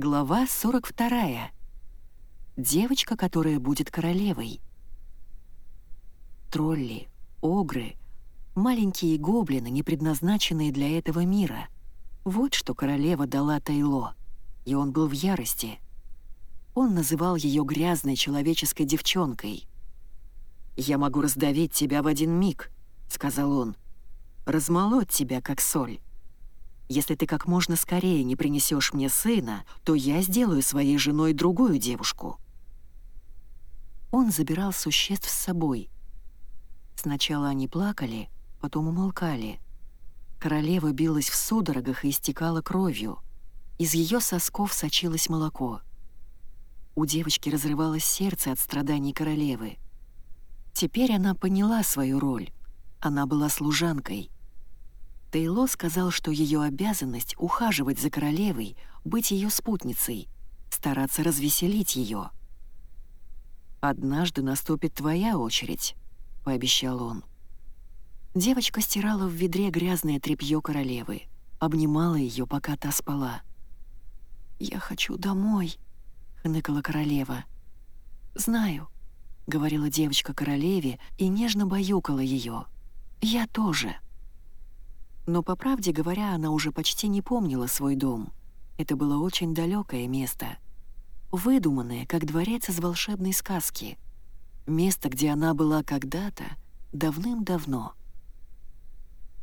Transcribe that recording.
Глава 42. Девочка, которая будет королевой. Тролли, огры, маленькие гоблины, не предназначенные для этого мира. Вот что королева дала Тайло, и он был в ярости. Он называл ее грязной человеческой девчонкой. «Я могу раздавить тебя в один миг», — сказал он. «Размолоть тебя, как соль». Если ты как можно скорее не принесешь мне сына, то я сделаю своей женой другую девушку». Он забирал существ с собой. Сначала они плакали, потом умолкали. Королева билась в судорогах и истекала кровью. Из ее сосков сочилось молоко. У девочки разрывалось сердце от страданий королевы. Теперь она поняла свою роль. Она была служанкой — Тейло сказал, что ее обязанность — ухаживать за королевой, быть ее спутницей, стараться развеселить ее. «Однажды наступит твоя очередь», — пообещал он. Девочка стирала в ведре грязное тряпье королевы, обнимала ее, пока та спала. «Я хочу домой», — хныкала королева. «Знаю», — говорила девочка королеве и нежно баюкала ее. «Я тоже». Но, по правде говоря, она уже почти не помнила свой дом. Это было очень далекое место. Выдуманное, как дворец из волшебной сказки. Место, где она была когда-то, давным-давно —